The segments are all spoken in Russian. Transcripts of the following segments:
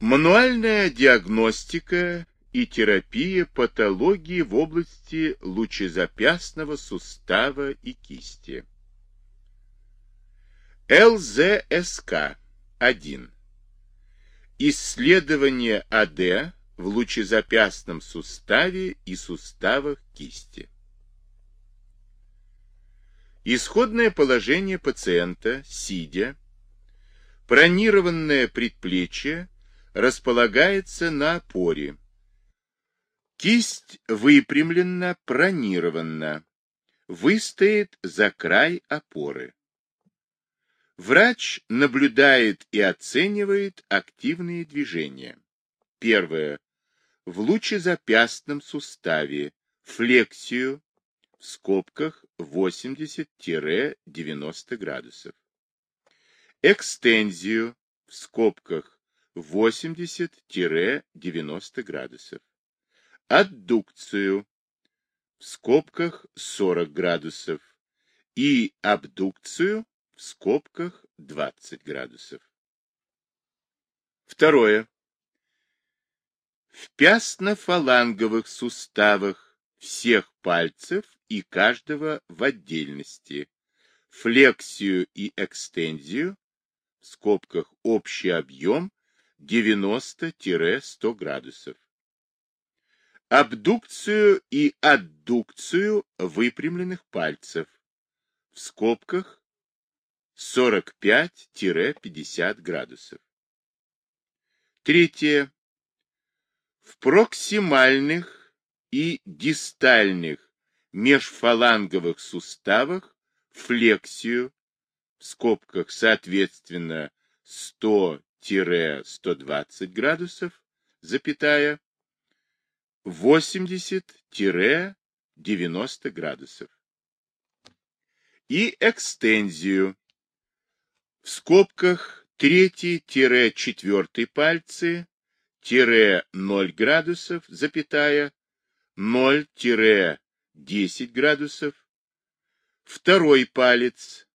Мануальная диагностика и терапия патологии в области лучезапястного сустава и кисти. ЛЗСК-1. Исследование АД в лучезапястном суставе и суставах кисти. Исходное положение пациента, сидя, Пронированное предплечье располагается на опоре. Кисть выпрямлена, пронирована. Выстоит за край опоры. Врач наблюдает и оценивает активные движения. Первое. В лучезапястном суставе флексию в скобках 80-90 градусов экстензию в скобках 80-90 градусов, аддукцию. В скобках 40 градусов. И абдукцию в скобках 20 градусов. Второе. В пястно-фаланговых суставах всех пальцев и каждого в отдельности, флексию и экстензию. В скобках общий объем 90-100 градусов. Абдукцию и аддукцию выпрямленных пальцев в скобках 45-50 градусов. Третье. В проксимальных и дистальных межфаланговых суставах флексию в скобках соответственно 100-120 градусов, запятая 80-90 градусов. И экстензию в скобках 3-4 пальцы, тире 0 градусов, запятая 0-10 градусов, второй палец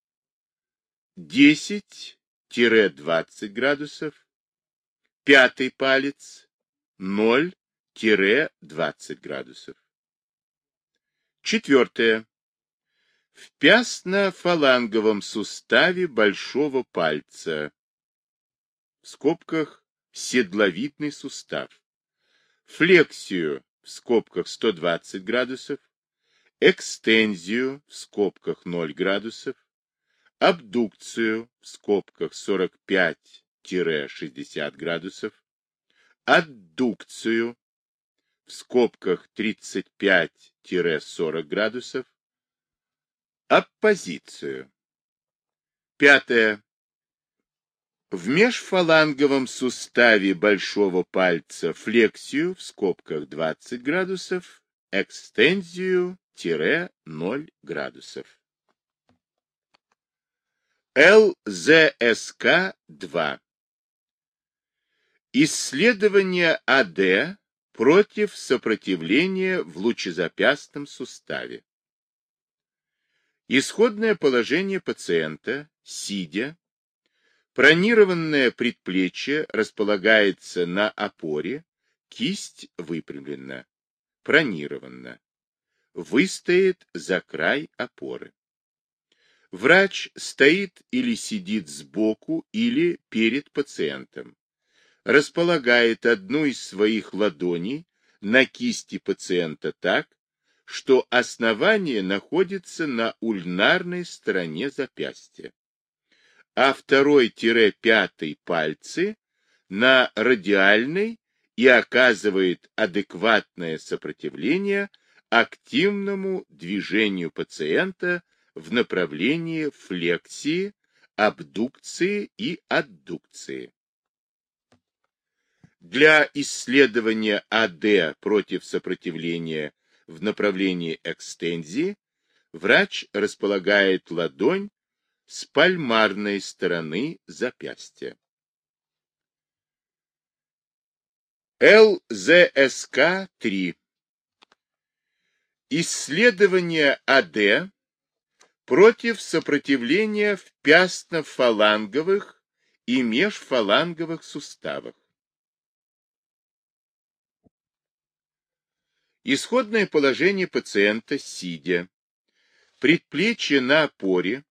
10-20 градусов, пятый палец 0-20 градусов. Четвертое. В пястно-фаланговом суставе большого пальца, в скобках седловидный сустав, флексию в скобках 120 градусов, экстензию в скобках 0 градусов, абдукцию в скобках 45-60 градусов, аддукцию в скобках 35-40 градусов, оппозицию. Пятое. В межфаланговом суставе большого пальца флексию в скобках 20 градусов, экстензию-0 градусов. ЛЗСК-2. Исследование АД против сопротивления в лучезапястном суставе. Исходное положение пациента, сидя, пронированное предплечье располагается на опоре, кисть выпрямлена, пронирована, выстоит за край опоры. Врач стоит или сидит сбоку или перед пациентом, располагает одну из своих ладоней на кисти пациента так, что основание находится на ульнарной стороне запястья, а второй-пятый пальцы на радиальной и оказывает адекватное сопротивление активному движению пациента в направлении флексии, абдукции и аддукции. Для исследования АД против сопротивления в направлении экстензии врач располагает ладонь с пальмарной стороны запястья. ЛЗСК-3 Исследование АД против сопротивления в пястно-фаланговых и межфаланговых суставах. Исходное положение пациента сидя. Предплечье на опоре,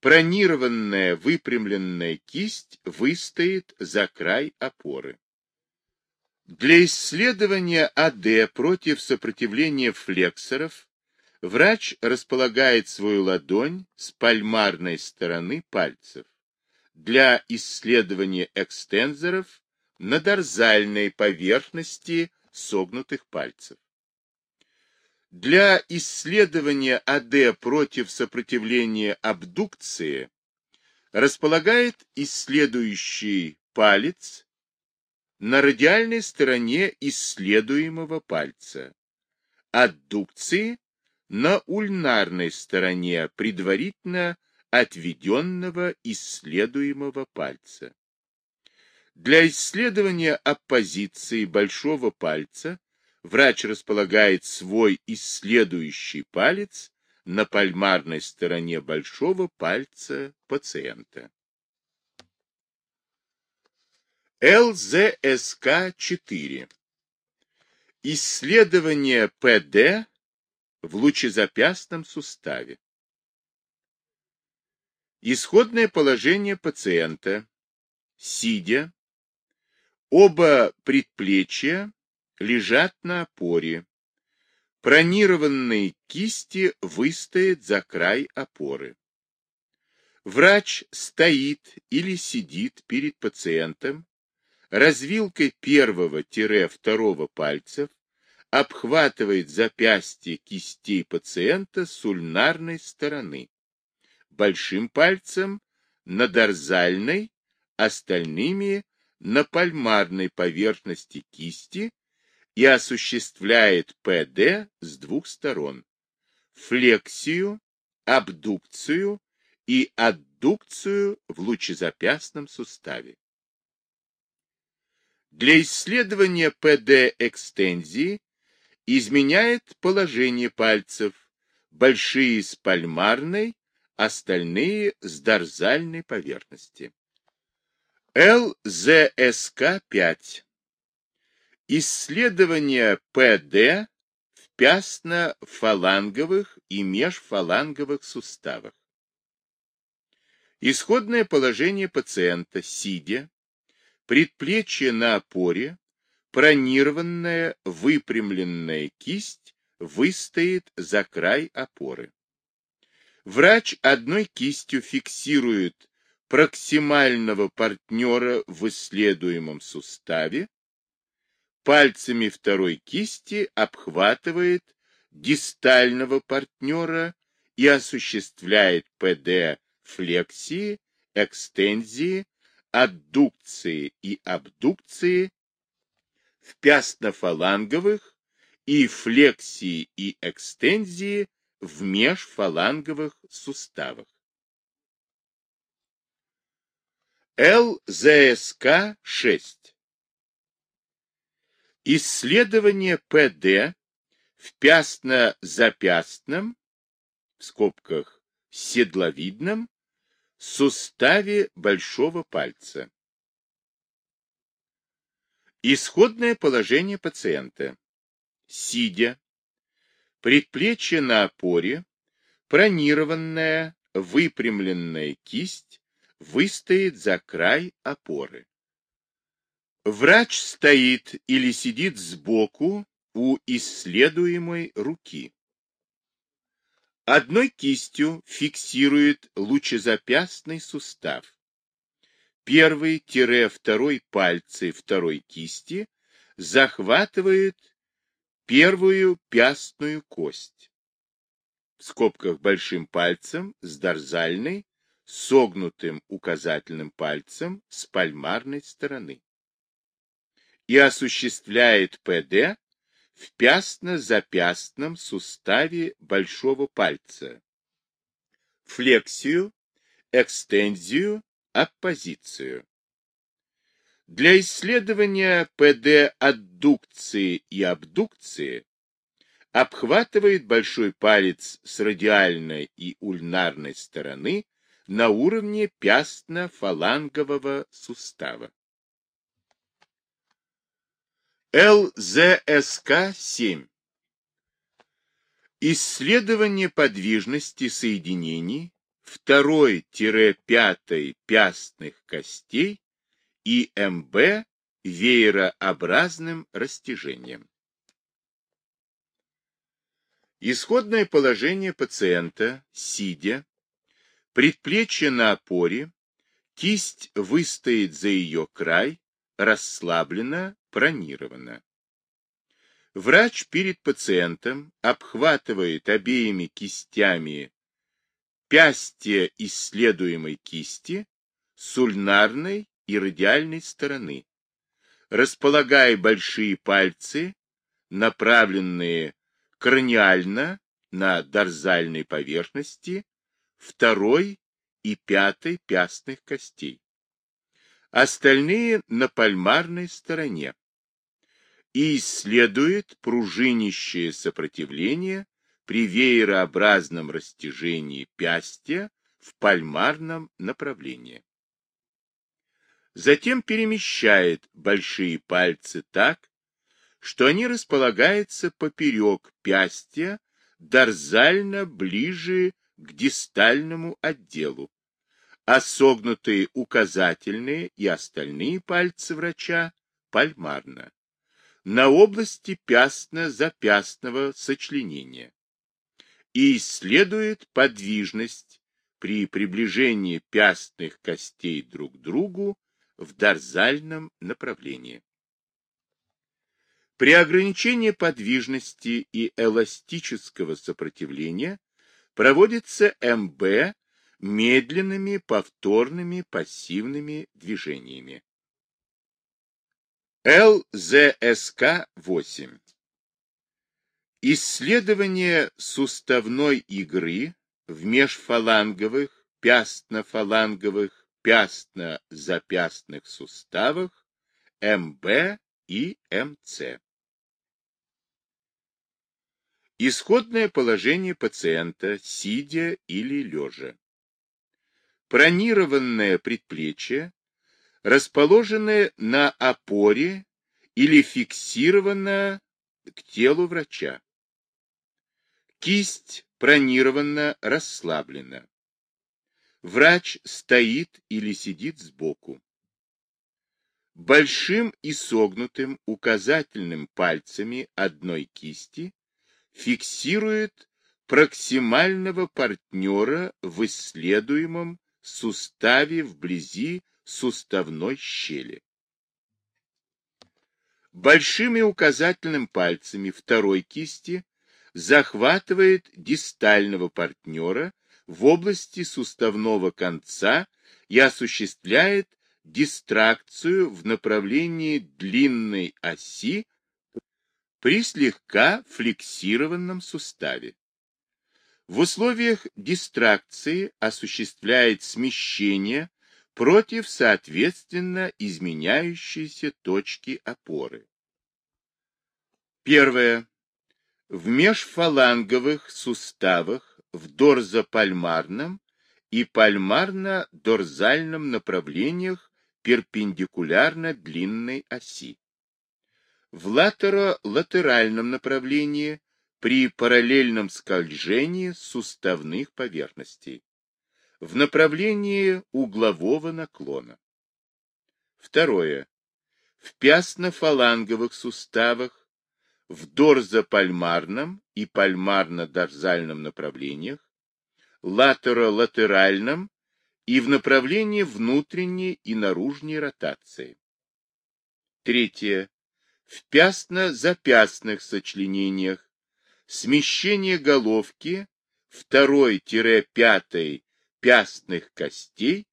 пронированная выпрямленная кисть выстоит за край опоры. Для исследования АД против сопротивления флексоров врач располагает свою ладонь с пальмарной стороны пальцев. Для исследования экстензоров на дорзальной поверхности согнутых пальцев. Для исследования АД против сопротивления абдукции располагает исследующий палец на радиальной стороне исследуемого пальца, аддукции на ульнарной стороне предварительно отведенного исследуемого пальца. Для исследования оппозиции большого пальца врач располагает свой исследующий палец на пальмарной стороне большого пальца пациента. ЛЗСК-4. Исследование ПД в лучезапястном суставе. Исходное положение пациента. Сидя. Оба предплечья лежат на опоре. Пронированные кисти выстоят за край опоры. Врач стоит или сидит перед пациентом, развилкой первого-второго пальцев обхватывает запястье кистей пациента с ульнарной стороны, большим пальцем на дорзальной, остальными на пальмарной поверхности кисти и осуществляет ПД с двух сторон – флексию, абдукцию и аддукцию в лучезапястном суставе. Для исследования ПД-экстензии изменяет положение пальцев, большие с пальмарной, остальные с дорзальной поверхности. ЛЗСК-5 Исследование ПД в пястно-фаланговых и межфаланговых суставах. Исходное положение пациента, сидя, предплечье на опоре, пронированная выпрямленная кисть выстоит за край опоры. Врач одной кистью фиксирует проксимального партнера в исследуемом суставе, пальцами второй кисти обхватывает дистального партнера и осуществляет ПД флексии, экстензии, аддукции и абдукции в пястно-фаланговых и флексии и экстензии в межфаланговых суставах. ЛЗСК-6 Исследование ПД в пястно-запястном, в скобках седловидном, суставе большого пальца. Исходное положение пациента. Сидя, предплечье на опоре, пронированная, выпрямленная кисть выстоит за край опоры. Врач стоит или сидит сбоку у исследуемой руки. Одной кистью фиксирует лучезапястный сустав. Первый-второй пальцы второй кисти захватывает первую пястную кость. В скобках большим пальцем с дорзальной, согнутым указательным пальцем с пальмарной стороны и осуществляет ПД в пястно-запястном суставе большого пальца, флексию, экстензию, оппозицию. Для исследования ПД-аддукции и абдукции обхватывает большой палец с радиальной и ульнарной стороны на уровне пястно-фалангового сустава. ЛЗСК-7. Исследование подвижности соединений второй-пятой пястных костей и МБ веерообразным растяжением. Исходное положение пациента, сидя, предплечье на опоре, кисть выстоит за ее край, расслаблена, пронирована. Врач перед пациентом обхватывает обеими кистями пястья исследуемой кисти с ульнарной и радиальной стороны, располагая большие пальцы, направленные краниально на дорзальной поверхности второй и пятой пястных костей, остальные на пальмарной стороне, и исследует пружинищее сопротивление при веерообразном растяжении пястья в пальмарном направлении. Затем перемещает большие пальцы так, что они располагаются поперек пястья, дорзально ближе к дистальному отделу, а согнутые указательные и остальные пальцы врача пальмарно, на области пястно-запястного сочленения и исследует подвижность при приближении пястных костей друг к другу в дорзальном направлении. При ограничении подвижности и эластического сопротивления проводится МБ медленными повторными пассивными движениями. ЛЗСК-8 Исследование суставной игры в межфаланговых, пястно-фаланговых, пястно-запястных суставах МБ и МЦ. Исходное положение пациента, сидя или лежа. Пронированное предплечье, расположенное на опоре или фиксировано к телу врача. Кисть пронирована, расслаблена. Врач стоит или сидит сбоку. Большим и согнутым указательным пальцами одной кисти фиксирует проксимального партнера в исследуемом суставе вблизи суставной щели. Большим и указательным пальцами второй кисти захватывает дистального партнера в области суставного конца и осуществляет дистракцию в направлении длинной оси при слегка флексированном суставе. В условиях дистракции осуществляет смещение против соответственно изменяющейся точки опоры. Первое. В межфаланговых суставах в дорзопальмарном и пальмарно-дорзальном направлениях перпендикулярно длинной оси в латеро-латеральном направлении при параллельном скольжении суставных поверхностей, в направлении углового наклона. Второе. В пястно-фаланговых суставах, в дорзопальмарном и пальмарно-дорзальном направлениях, латеро-латеральном и в направлении внутренней и наружной ротации. Третье в пястно-запястных сочленениях, смещение головки второй-пятой пястных костей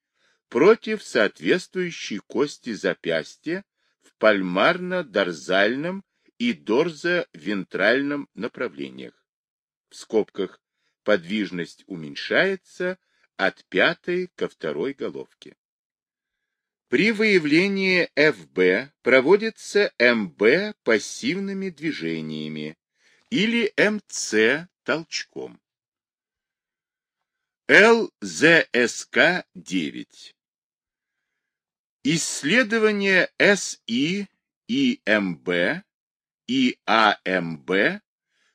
против соответствующей кости запястья в пальмарно-дорзальном и дорзо-вентральном направлениях. В скобках подвижность уменьшается от пятой ко второй головке. При выявлении ФБ проводится МБ пассивными движениями или МЦ толчком. ЛЗСК-9 Исследование СИ и МБ и АМБ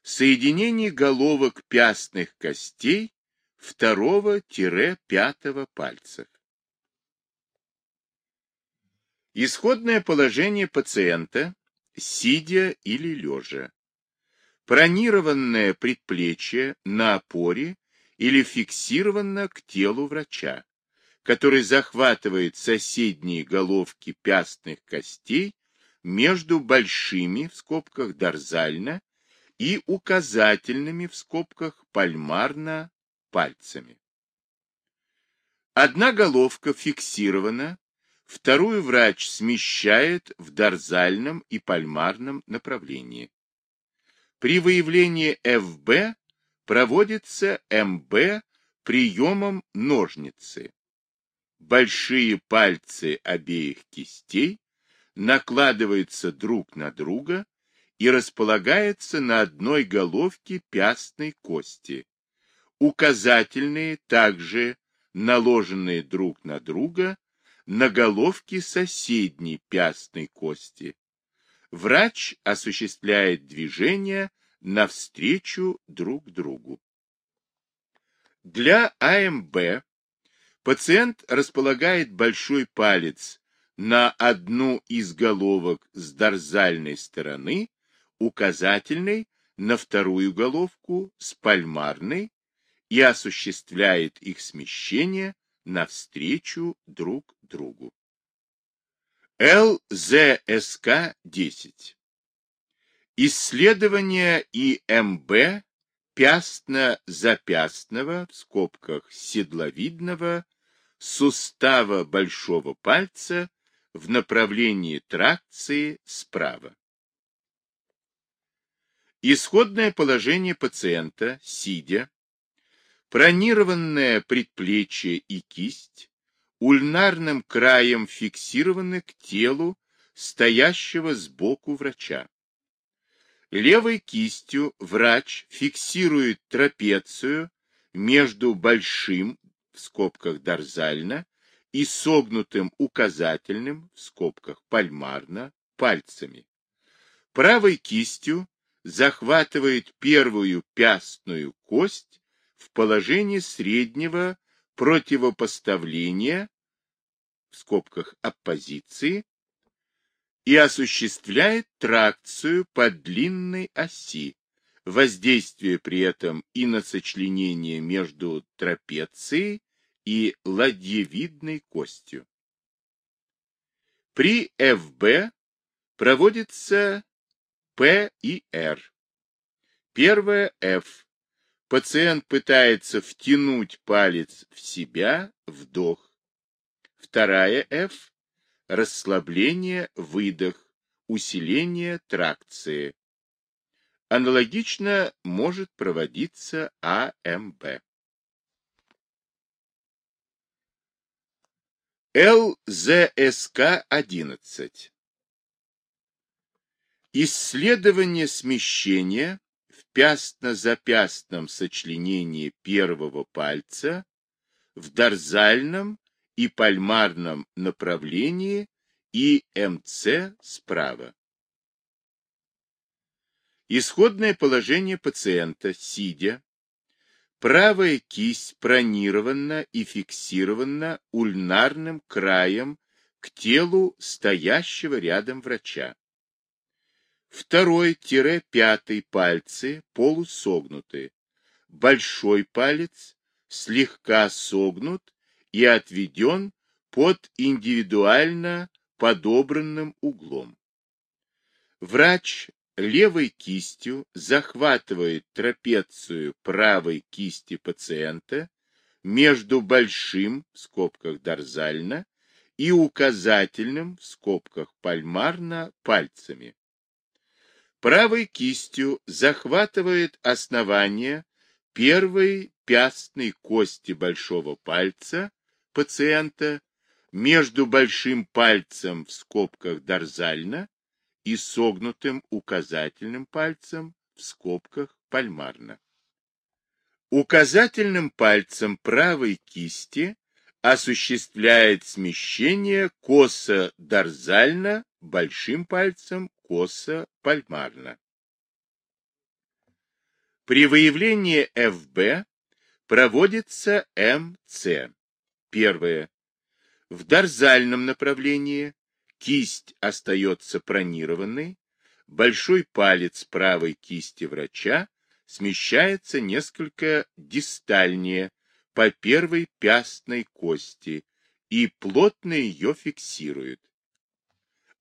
соединение головок пястных костей второго-пятого пальцев. Исходное положение пациента, сидя или лежа. Пронированное предплечье на опоре или фиксировано к телу врача, который захватывает соседние головки пястных костей между большими в скобках дорзально и указательными в скобках пальмарно пальцами. Одна головка фиксирована, вторую врач смещает в дорзальном и пальмарном направлении. При выявлении ФБ проводится МБ приемом ножницы. Большие пальцы обеих кистей накладываются друг на друга и располагаются на одной головке пястной кости. Указательные также наложенные друг на друга на головки соседней пястной кости. Врач осуществляет движение навстречу друг другу. Для АМБ пациент располагает большой палец на одну из головок с дорзальной стороны, указательной на вторую головку с пальмарной и осуществляет их смещение навстречу друг другу. ЛЗСК-10 Исследование ИМБ пястно-запястного в скобках седловидного сустава большого пальца в направлении тракции справа. Исходное положение пациента, сидя, пронированное предплечье и кисть, ульнарным краем фиксированы к телу стоящего сбоку врача. Левой кистью врач фиксирует трапецию между большим, в скобках дорзально, и согнутым указательным, в скобках пальмарно, пальцами. Правой кистью захватывает первую пястную кость в положении среднего противопоставления, в скобках оппозиции, и осуществляет тракцию по длинной оси, воздействие при этом и на сочленение между трапецией и ладьевидной костью. При ФБ проводится П и Р. Первое F. Пациент пытается втянуть палец в себя, вдох. Вторая F. Расслабление, выдох, усиление тракции. Аналогично может проводиться АМБ. ЛЗСК-11. Исследование смещения в пястно-запястном сочленении первого пальца в дорзальном и пальмарном направлении и МЦ справа. Исходное положение пациента, сидя, Правая кисть пронирована и фиксирована ульнарным краем к телу стоящего рядом врача. Второй-пятый пальцы полусогнуты. Большой палец слегка согнут и отведен под индивидуально подобранным углом. Врач левой кистью захватывает трапецию правой кисти пациента между большим, в скобках дорзально, и указательным, в скобках пальмарно, пальцами. Правой кистью захватывает основание первой пястной кости большого пальца пациента между большим пальцем в скобках дорзально и согнутым указательным пальцем в скобках пальмарно. Указательным пальцем правой кисти осуществляет смещение косо-дорзально, большим пальцем косо-пальмарно. При выявлении ФБ проводится МЦ. Первое. В дорзальном направлении кисть остается пронированной, большой палец правой кисти врача смещается несколько дистальнее по первой пястной кости и плотно ее фиксирует.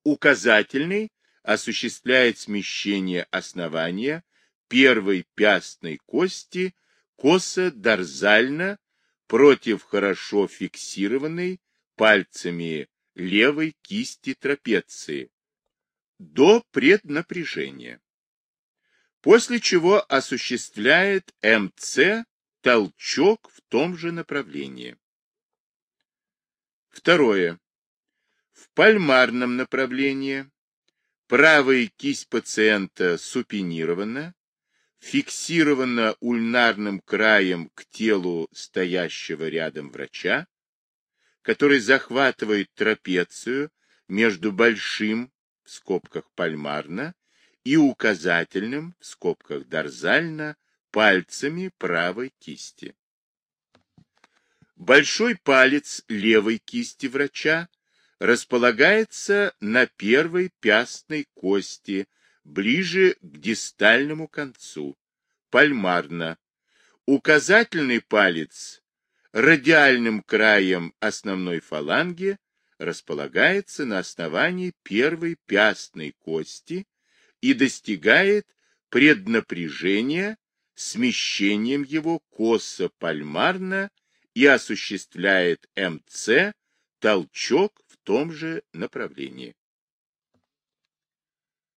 Указательный осуществляет смещение основания первой пястной кости косо-дорзально против хорошо фиксированной пальцами левой кисти трапеции до преднапряжения. После чего осуществляет МЦ толчок в том же направлении. Второе. В пальмарном направлении правая кисть пациента супинирована, фиксирована ульнарным краем к телу стоящего рядом врача, который захватывает трапецию между большим, в скобках пальмарно, и указательным, в скобках дорзально, пальцами правой кисти. Большой палец левой кисти врача располагается на первой пястной кости ближе к дистальному концу, пальмарно. Указательный палец радиальным краем основной фаланги располагается на основании первой пястной кости и достигает преднапряжения смещением его косо-пальмарно и осуществляет МЦ толчок в том же направлении.